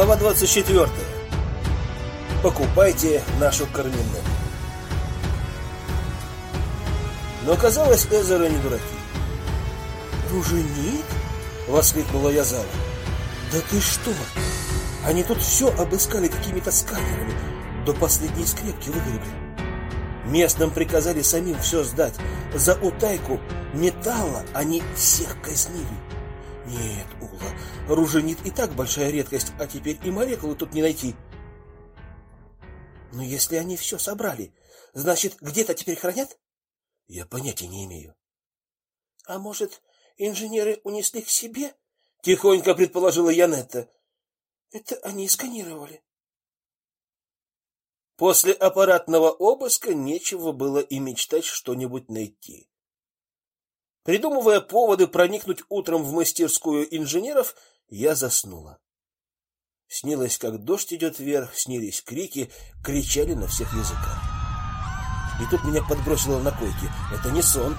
Глава 24. Покупайте нашу кормину. Но оказалось, Эзера не дураки. «Руженит?» — воскликнула я зала. «Да ты что? Они тут все обыскали какими-то сканерами, до последней скрепки выгребли. Местным приказали самим все сдать. За утайку металла они всех казнили. Нет, Ула, руженит и так большая редкость, а теперь и молекулы тут не найти. Но если они все собрали, значит, где-то теперь хранят? Я понятия не имею. А может, инженеры унесли к себе? Тихонько предположила Янетта. Это они сканировали. После аппаратного обыска нечего было и мечтать что-нибудь найти. Придумывая поводы проникнуть утром в мастерскую инженеров, я заснула. Снилось, как дождь идет вверх, снились крики, кричали на всех языках. И тут меня подбросило на койке. Это не сон.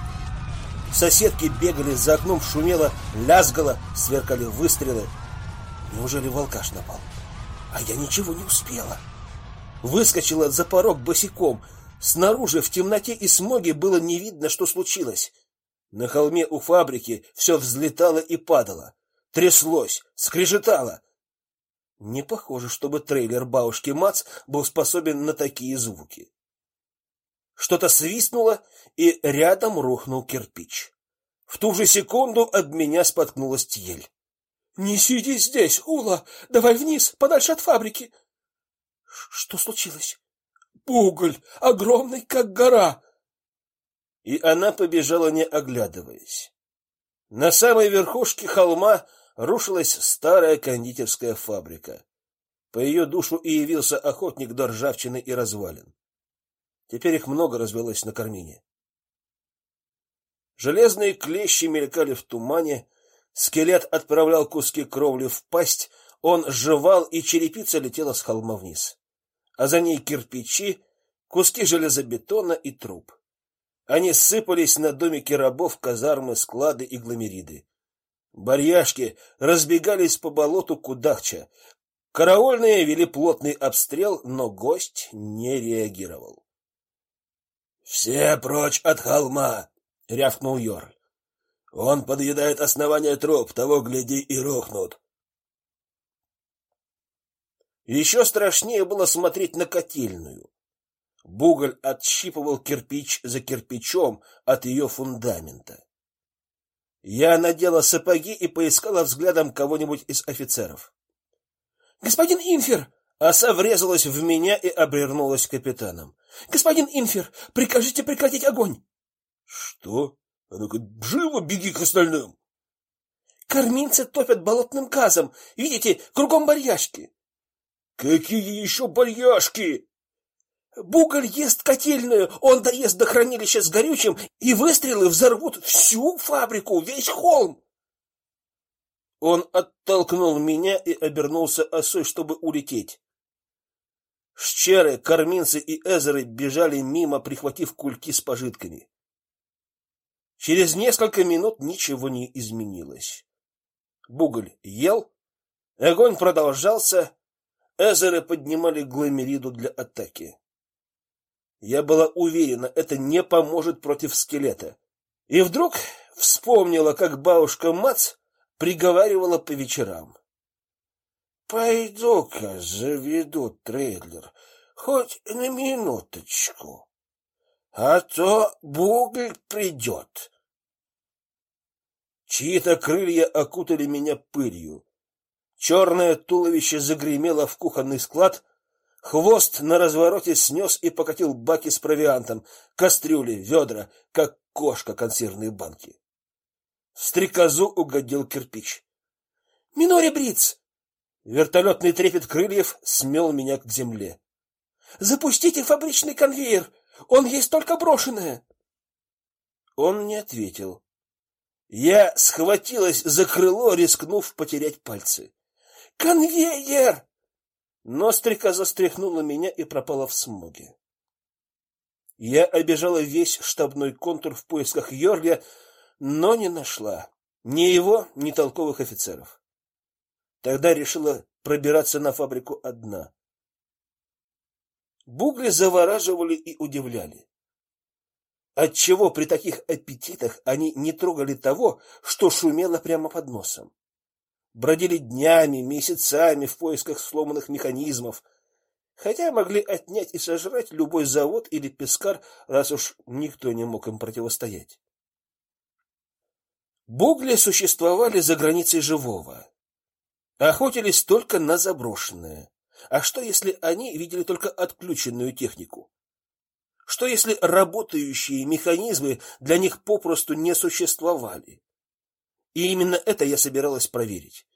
Соседки бегали, за окном шумело, лязгало, сверкали выстрелы. Неужели волкаш напал? А я ничего не успела. Выскочила за порог босиком. Снаружи в темноте и смоге было не видно, что случилось. На холме у фабрики все взлетало и падало, тряслось, скрежетало. Не похоже, чтобы трейлер бабушки Мац был способен на такие звуки. Что-то свистнуло, и рядом рухнул кирпич. В ту же секунду об меня споткнулась Тьель. Не сиди здесь, Ула, давай вниз, подальше от фабрики. Что случилось? Уголь, огромный как гора и она побежала, не оглядываясь. На самой верхушке холма рушилась старая кондитерская фабрика. По ее душу и явился охотник до ржавчины и развалин. Теперь их много развелось на кармине. Железные клещи мелькали в тумане, скелет отправлял куски кровли в пасть, он жевал, и черепица летела с холма вниз. А за ней кирпичи, куски железобетона и труп. Они сыпались на домики рабов, казармы, склады и гломериды. Барьяшки разбегались по болоту кудахча. Караульные вели плотный обстрел, но гость не реагировал. Все прочь от холма, рявкнул Йорль. Он подъедает основание троп, того гляди и рухнут. Еще страшнее было смотреть на котельную. Буголь отщипывал кирпич за кирпичом от ее фундамента. Я надела сапоги и поискала взглядом кого-нибудь из офицеров. Господин Инфер, Оса врезалась в меня и обернулась капитаном. Господин Инфер, прикажите прекратить огонь. Что? А ну-ка, живо беги к остальным. Корминцы топят болотным газом. Видите, кругом барьяшки. Какие еще барьяшки? Буголь ест котельную, он доест до хранилища с горючим, и выстрелы взорвут всю фабрику, весь холм. Он оттолкнул меня и обернулся осой, чтобы улететь. Щеры, корминцы и эзеры бежали мимо, прихватив кульки с пожитками. Через несколько минут ничего не изменилось. Буголь ел, огонь продолжался, эзеры поднимали гломериду для атаки. Я была уверена, это не поможет против скелета. И вдруг вспомнила, как бабушка Мац приговаривала по вечерам. Пойду-ка заведу трейлер, хоть на минуточку, а то Бугль придет. Чьи-то крылья окутали меня пылью. Черное туловище загремело в кухонный склад, Хвост на развороте снес и покатил баки с провиантом, кастрюли, ведра, как кошка консервные банки. В стрекозу угодил кирпич. Минори Бриц! Вертолетный трепет крыльев смел меня к земле. Запустите фабричный конвейер, он есть только брошенное. Он не ответил. Я схватилась за крыло, рискнув потерять пальцы. Конвейер! Но стрекоза стряхнула меня и пропала в смоге. Я обежала весь штабной контур в поисках Йорля, но не нашла ни его, ни толковых офицеров. Тогда решила пробираться на фабрику одна. Бугли завораживали и удивляли. Отчего при таких аппетитах они не трогали того, что шумело прямо под носом? Бродили днями, месяцами в поисках сломанных механизмов, хотя могли отнять и сожрать любой завод или пескар, раз уж никто не мог им противостоять. Бугли существовали за границей живого. Охотились только на заброшенное. А что если они видели только отключенную технику? Что если работающие механизмы для них попросту не существовали? И именно это я собиралась проверить.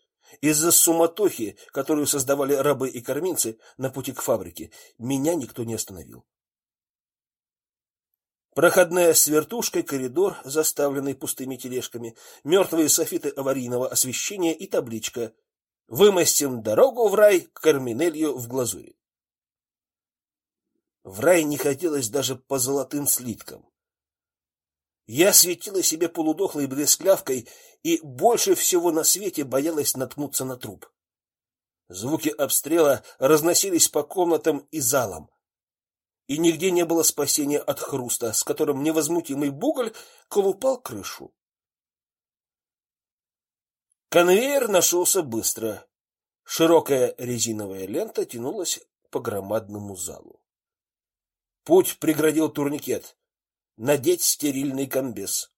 Из-за суматохи, которую создавали рабы и корминцы на пути к фабрике, меня никто не остановил. Проходная с вертушкой коридор, заставленный пустыми тележками, мертвые софиты аварийного освещения и табличка «Вымостим дорогу в рай к Карминелью в глазури». В рай не хотелось даже по золотым слиткам. Я светила себе полудохлой блесклявкой и больше всего на свете боялась наткнуться на труп. Звуки обстрела разносились по комнатам и залам и нигде не было спасения от хруста, с которым невозмутимый буголь колупал крышу. Конвейер нашелся быстро. Широкая резиновая лента тянулась по громадному залу. Путь преградил турникет. Надеть стерильный комбез.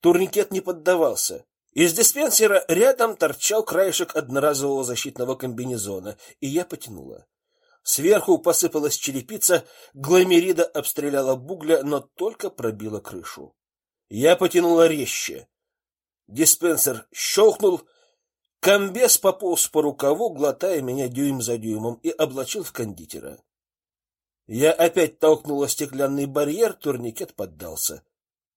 Турникет не поддавался. Из диспенсера рядом торчал краешек одноразового защитного комбинезона, и я потянула. Сверху посыпалась черепица, гламерида обстреляла бугля, но только пробила крышу. Я потянула резче. Диспенсер щелкнул, комбез пополз по рукаву, глотая меня дюйм за дюймом, и облачил в кондитера. Я опять толкнула стеклянный барьер, турникет поддался.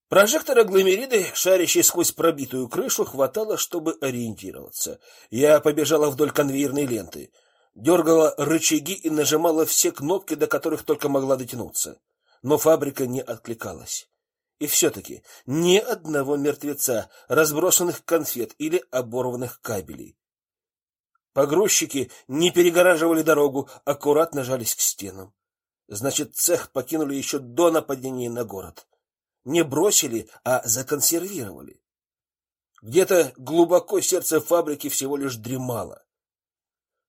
Прожектора гломериды, шарящей сквозь пробитую крышу, хватало, чтобы ориентироваться. Я побежала вдоль конвейерной ленты — дергала рычаги и нажимала все кнопки, до которых только могла дотянуться. Но фабрика не откликалась. И все-таки ни одного мертвеца, разбросанных конфет или оборванных кабелей. Погрузчики не перегораживали дорогу, аккуратно жались к стенам. Значит, цех покинули еще до нападения на город. Не бросили, а законсервировали. Где-то глубоко сердце фабрики всего лишь дремало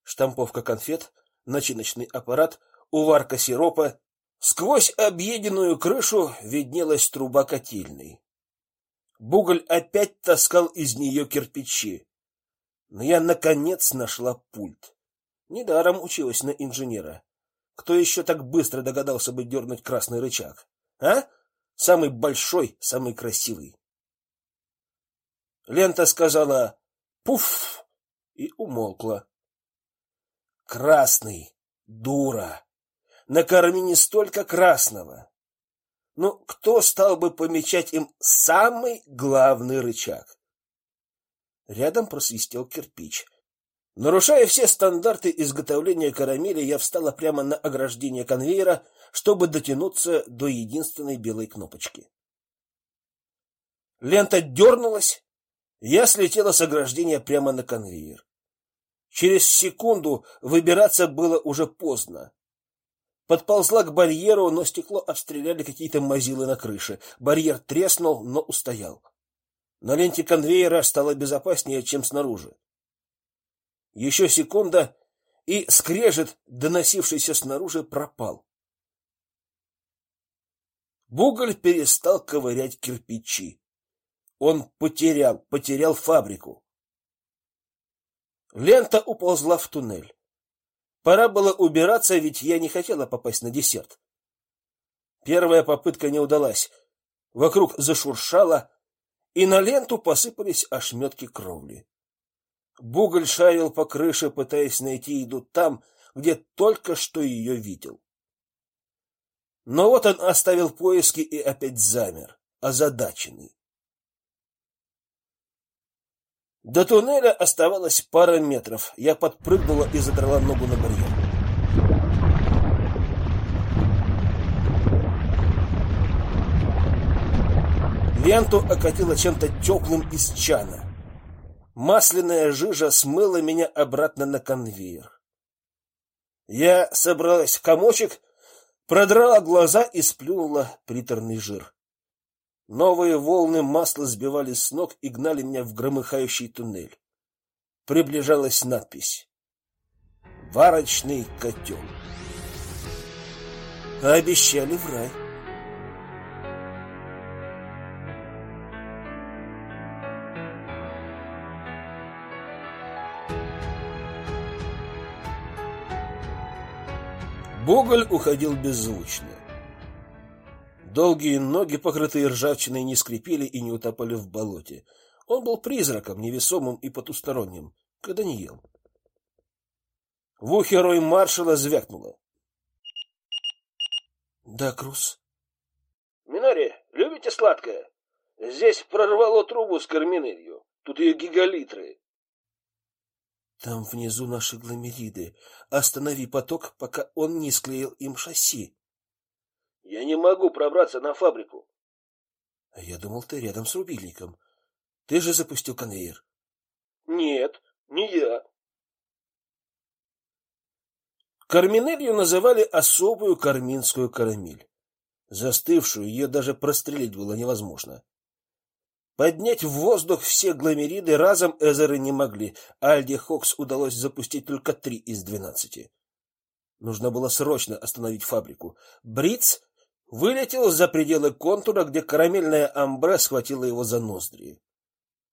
штамповка конфет, начиночный аппарат, уварка сиропа. Сквозь объеденную крышу виднелась труба котельной. Буголь опять таскал из нее кирпичи. Но я наконец нашла пульт. Недаром училась на инженера. Кто еще так быстро догадался бы дернуть красный рычаг? А? Самый большой, самый красивый. Лента сказала «пуф» и умолкла. Красный, дура. Накорми не столько красного. Ну, кто стал бы помечать им самый главный рычаг? Рядом просвистел кирпич. Нарушая все стандарты изготовления карамели, я встала прямо на ограждение конвейера, чтобы дотянуться до единственной белой кнопочки. Лента дернулась, я слетела с ограждения прямо на конвейер. Через секунду выбираться было уже поздно. Подползла к барьеру, но стекло обстреляли какие-то мазилы на крыше. Барьер треснул, но устоял. На ленте конвейера стало безопаснее, чем снаружи. Еще секунда, и скрежет, доносившийся снаружи, пропал. Буголь перестал ковырять кирпичи. Он потерял, потерял фабрику. Лента уползла в туннель. Пора было убираться, ведь я не хотела попасть на десерт. Первая попытка не удалась. Вокруг зашуршало, и на ленту посыпались ошметки кровли. Буголь шарил по крыше, пытаясь найти еду там, где только что ее видел. Но вот он оставил поиски и опять замер, озадаченный. До туннеля оставалось пара метров. Я подпрыгнула и задрала ногу на барьер. Ленту окатило чем-то теплым из чана. Масляная жижа смыла меня обратно на конвейер. Я собралась в комочек, продрала глаза и сплюнула приторный жир. Новые волны масла сбивали с ног и гнали меня в громыхающий туннель. Приближалась надпись «Варочный котел». Обещали в рай. Боголь уходил беззвучно. Долгие ноги, покрытые ржавчиной, не скрипели и не утопали в болоте. Он был призраком, невесомым и потусторонним, когда не ел. В ухе рой маршала звякнуло. Да, Крус. Минори, любите сладкое? Здесь прорвало трубу с карминелью. Тут ее гигалитры. Там внизу наши гломериды. Останови поток, пока он не склеил им шасси. Я не могу пробраться на фабрику. А я думал, ты рядом с рубильником. Ты же запустил конвейер. Нет, не я. Карминелью называли особую карминскую карамель. Застывшую ее даже прострелить было невозможно. Поднять в воздух все гломериды разом эзеры не могли. Альде Хокс удалось запустить только три из двенадцати. Нужно было срочно остановить фабрику. Бриц вылетел за пределы контура, где карамельная амбре схватила его за ноздри.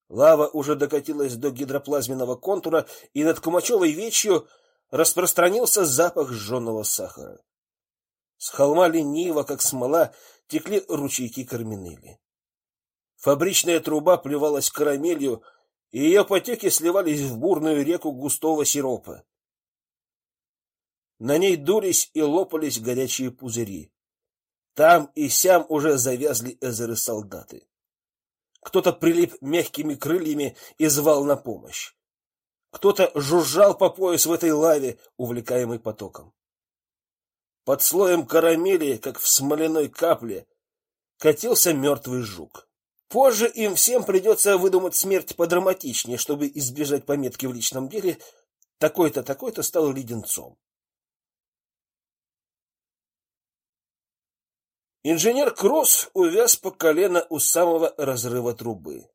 Лава уже докатилась до гидроплазменного контура, и над Кумачевой вечью распространился запах сжженного сахара. С холма лениво, как смола, текли ручейки карминели. Фабричная труба плевалась карамелью, и ее потеки сливались в бурную реку густого сиропа. На ней дулись и лопались горячие пузыри. Там и сям уже завязли эзеры-солдаты. Кто-то прилип мягкими крыльями и звал на помощь. Кто-то жужжал по пояс в этой лаве, увлекаемый потоком. Под слоем карамели, как в смоляной капле, катился мертвый жук. Позже им всем придется выдумать смерть подраматичнее, чтобы избежать пометки в личном деле «такой-то, такой-то стал леденцом». Инженер Кросс увяз по колено у самого разрыва трубы.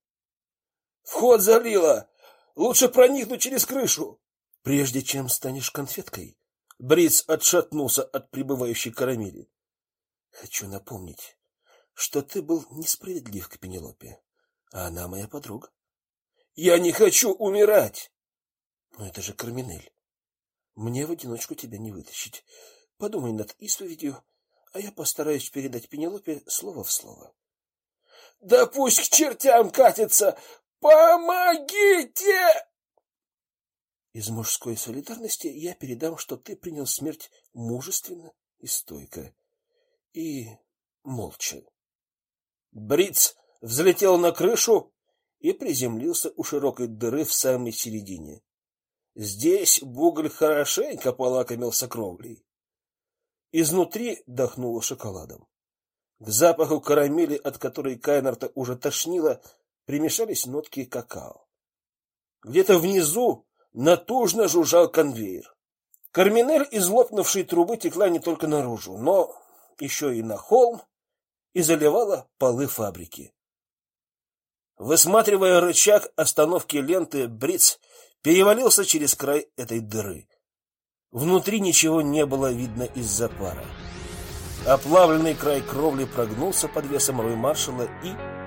«Вход залило! Лучше проникнуть через крышу!» «Прежде чем станешь конфеткой!» Бриц отшатнулся от прибывающей карамели. «Хочу напомнить, что ты был несправедлив к Пенелопе, а она моя подруга. Я не хочу умирать. Но это же Карминель. Мне в одиночку тебя не вытащить. Подумай над исповедью, а я постараюсь передать Пенелопе слово в слово. Да пусть к чертям катится. Помогите! Из мужской солидарности я передам, что ты принял смерть мужественно и стойко и молча. Бриц взлетел на крышу и приземлился у широкой дыры в самой середине. Здесь Буголь хорошенько полакомился кровлей. Изнутри дохнуло шоколадом. К запаху карамели, от которой Кайнарта уже тошнило, примешались нотки какао. Где-то внизу натужно жужжал конвейер. Карминель из лопнувшей трубы текла не только наружу, но еще и на холм, и заливала полы фабрики. Высматривая рычаг остановки ленты, Бриц перевалился через край этой дыры. Внутри ничего не было видно из-за пара. Оплавленный край кровли прогнулся под весом рой маршала и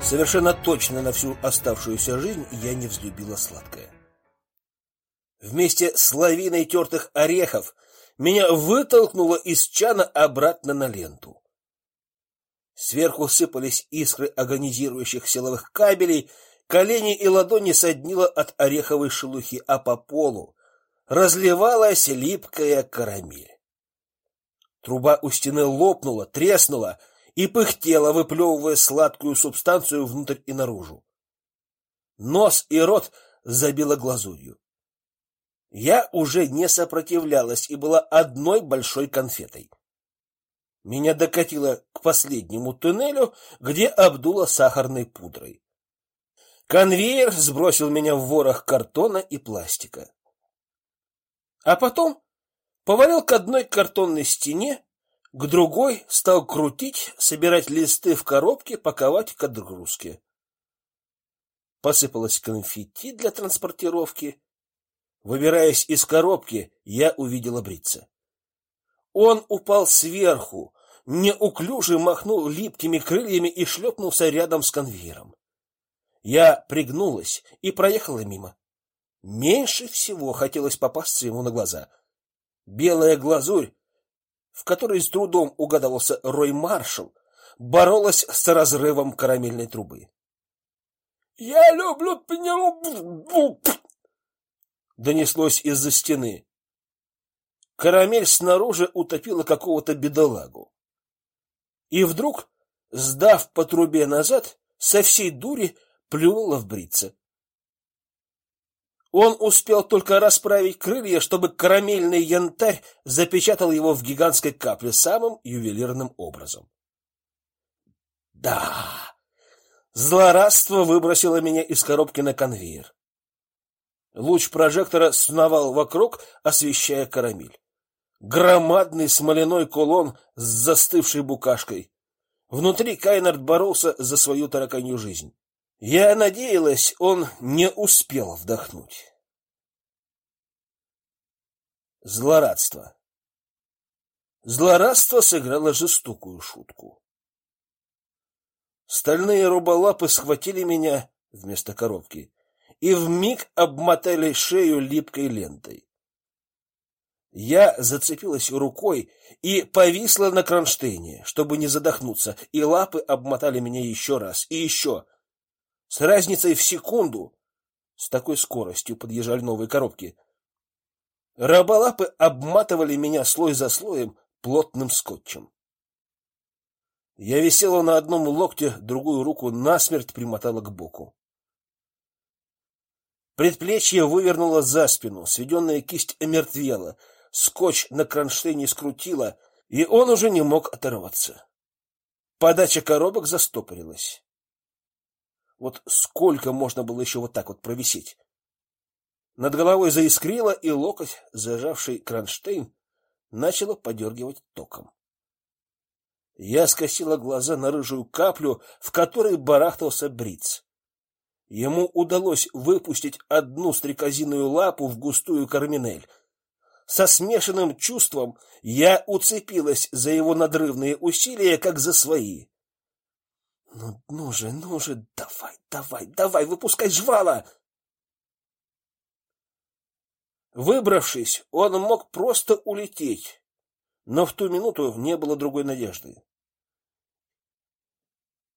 Совершенно точно на всю оставшуюся жизнь я не взлюбила сладкое. Вместе с лавиной тертых орехов меня вытолкнуло из чана обратно на ленту. Сверху сыпались искры агонизирующих силовых кабелей, колени и ладони соднило от ореховой шелухи, а по полу разливалась липкая карамель. Труба у стены лопнула, треснула, и пыхтела, выплевывая сладкую субстанцию внутрь и наружу. Нос и рот забило глазурью. Я уже не сопротивлялась и была одной большой конфетой. Меня докатило к последнему туннелю, где обдуло сахарной пудрой. Конвейер сбросил меня в ворох картона и пластика. А потом повалил к одной картонной стене, к другой стал крутить, собирать листы в коробке, паковать к отгрузке. Посыпалось конфетти для транспортировки. Выбираясь из коробки, я увидела брица. Он упал сверху, неуклюже махнул липкими крыльями и шлепнулся рядом с конвейером. Я пригнулась и проехала мимо. Меньше всего хотелось попасться ему на глаза. Белая глазурь, в которой с трудом угадывался Рой Маршал, боролась с разрывом карамельной трубы. Я люблю пенелопу. Донеслось из-за стены. Карамель снаружи утопила какого-то бедолагу. И вдруг, сдав по трубе назад, со всей дури плюнула в брица. Он успел только расправить крылья, чтобы карамельный янтарь запечатал его в гигантской капле самым ювелирным образом. Да. Злорадство выбросило меня из коробки на конвейер. Луч прожектора сновал вокруг, освещая карамель. Громадный смоляной кулон с застывшей букашкой. Внутри Кайнард боролся за свою тараканью жизнь. Я надеялась, он не успел вдохнуть. Злорадство. Злорадство сыграло жестокую шутку. Стальные руболапы схватили меня вместо коробки и вмиг обмотали шею липкой лентой. Я зацепилась рукой и повисла на кронштейне, чтобы не задохнуться, и лапы обмотали меня еще раз и еще. С разницей в секунду с такой скоростью подъезжали новые коробки. Раболапы обматывали меня слой за слоем плотным скотчем. Я висела на одном локте, другую руку насмерть примотала к боку. Предплечье вывернуло за спину, сведенная кисть омертвела, скотч на кронштейне скрутило, и он уже не мог оторваться. Подача коробок застопорилась. Вот сколько можно было еще вот так вот провисеть? Над головой заискрило, и локоть, зажавший кронштейн, начало подергивать током. Я скосила глаза на рыжую каплю, в которой барахтался бриц. Ему удалось выпустить одну стрекозиную лапу в густую карминель. Со смешанным чувством я уцепилась за его надрывные усилия, как за свои. Ну, ну же, ну же, давай, давай, давай, выпускай жвала. Выбравшись, он мог просто улететь, но в ту минуту не было другой надежды.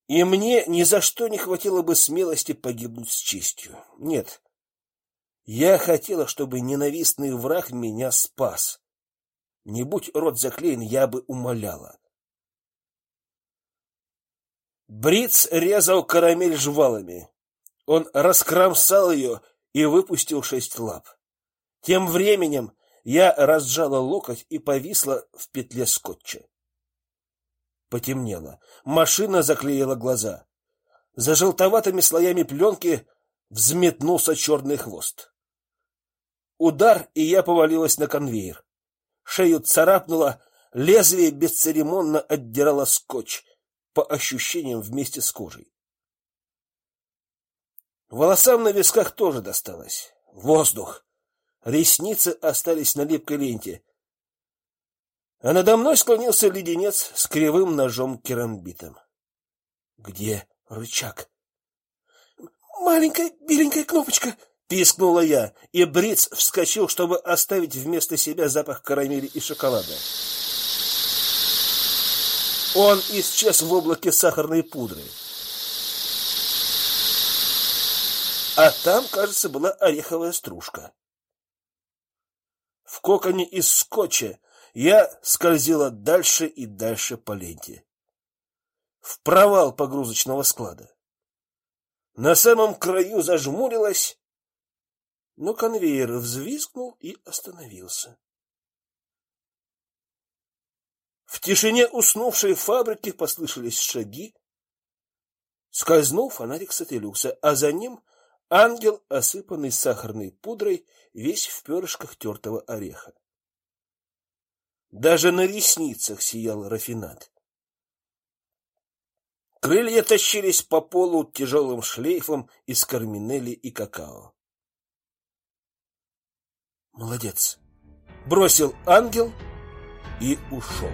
И мне ни за что не хватило бы смелости погибнуть с честью. Нет. Я хотела, чтобы ненавистный враг меня спас. Не будь рот заклеен, я бы умоляла. Бриц резал карамель жвалами. Он раскромсал ее и выпустил шесть лап. Тем временем я разжала локоть и повисла в петле скотча. Потемнело. Машина заклеила глаза. За желтоватыми слоями пленки взметнулся черный хвост. Удар, и я повалилась на конвейер. Шею царапнуло, лезвие бесцеремонно отдирало скотч, по ощущениям вместе с кожей. Волосам на висках тоже досталось. Воздух. Ресницы остались на липкой ленте. А надо мной склонился леденец с кривым ножом керамбитом. Где рычаг? Маленькая беленькая кнопочка, пискнула я, и Бриц вскочил, чтобы оставить вместо себя запах карамели и шоколада. Он исчез в облаке сахарной пудры. А там, кажется, была ореховая стружка. В коконе из скотча я скользила дальше и дальше по ленте. В провал погрузочного склада. На самом краю зажмурилась но конвейер взвизгнул и остановился. В тишине уснувшей фабрики послышались шаги. Скользнул фонарик сателлюкса, а за ним ангел, осыпанный сахарной пудрой, весь в перышках тертого ореха. Даже на ресницах сиял рафинат. Крылья тащились по полу тяжелым шлейфом из карминели и какао. Молодец, бросил ангел и ушел.